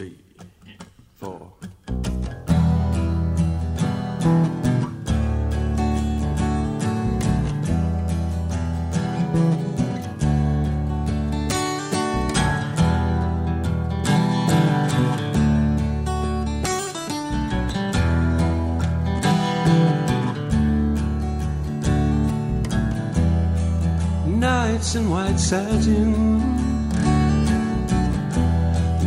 three, four. Nights in white satin,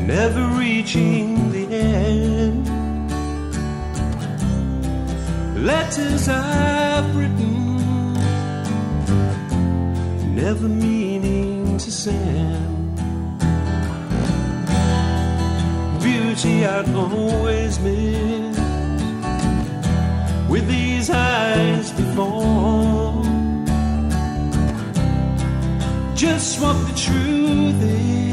never reaching the end. Letters I've written, never meaning to send. Beauty I'd always miss with these eyes before. Just what the truth is,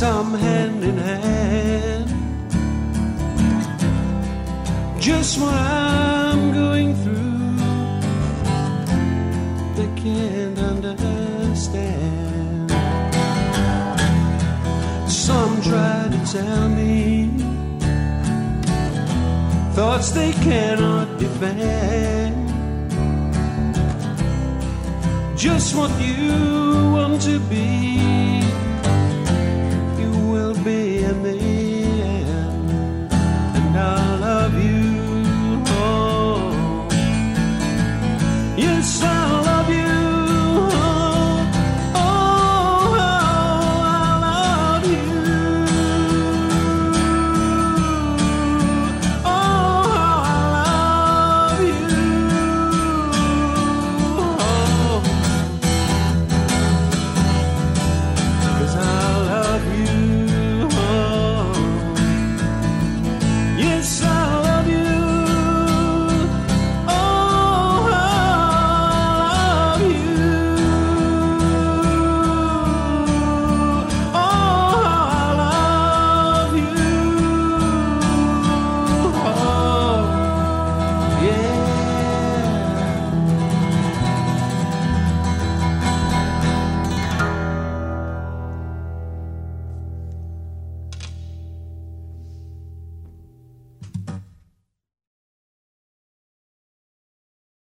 Some hand in hand. Just what I'm going through, they can't understand. Some try to tell me thoughts they cannot defend. Just what you want